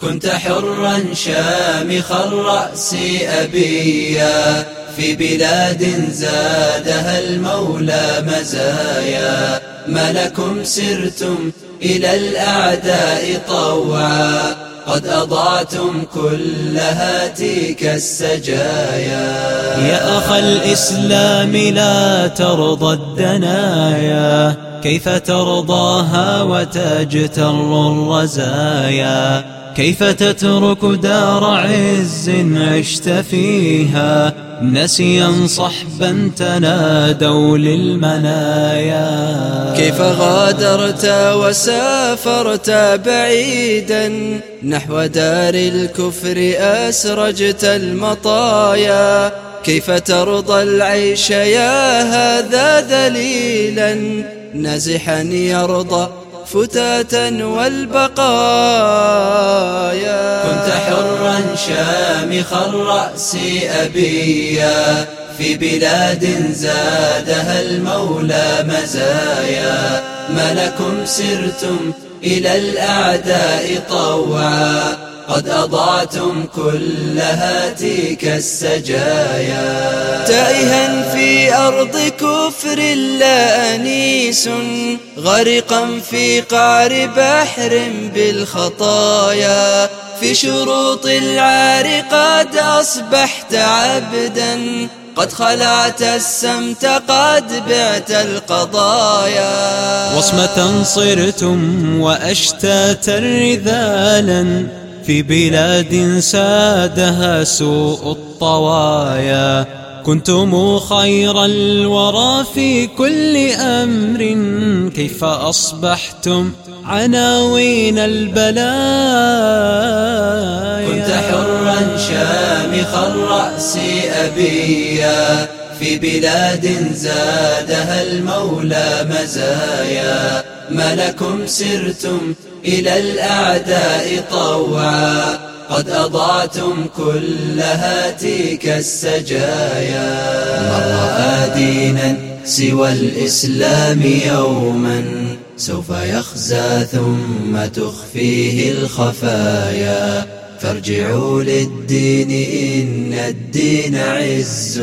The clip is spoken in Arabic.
كنت حرا شامخ الرأس أبيا. في بلاد زادها المولى مزايا. ما لكم سرتم إلى الأعداء طوعا. قد أضعتم كل هاتيك السجايا. يا أخ الإسلام لا ترضى الدنايا. كيف ترضاها وتجتر الرزايا؟ كيف تترك دار عز عشت فيها؟ نسيا صحبا تنادوا للمنايا. كيف غادرت وسافرت بعيدا نحو دار الكفر أسرجت المطايا؟ كيف ترضى العيش يا هذا ذليلا؟ نزحا يرضى فتاتا والبقايا. كنت حرا شامخ الرأس أبيا. في بلاد زادها المولى مزايا. ما لكم سرتم إلى الأعداء طوعا. قد أضعتم كل هاتيك السجايا. تائها في أرض كفر لا أنيس غرقا في قعر بحر بالخطايا. في شروط العار قد أصبحت عبدا قد خلعت السمت قد بعت القضايا. وصمة صرتم وأشتاتا رذالا في بلاد سادها سوء الطوايا. كنتم خير الورى في كل أمر. كيف أصبحتم عناوين البلايا؟ كنت حرا شامخ الرأس أبيا. في بلاد زادها المولى مزايا. ما لكم سرتم إلى الأعداء طوعا. قد أضعتم كل هاتيك السجايا. من رأى دينا سوى الإسلام يوما. سوف يخزى ثم تخفيه الخفايا. فارجعوا للدين إن الدين عز.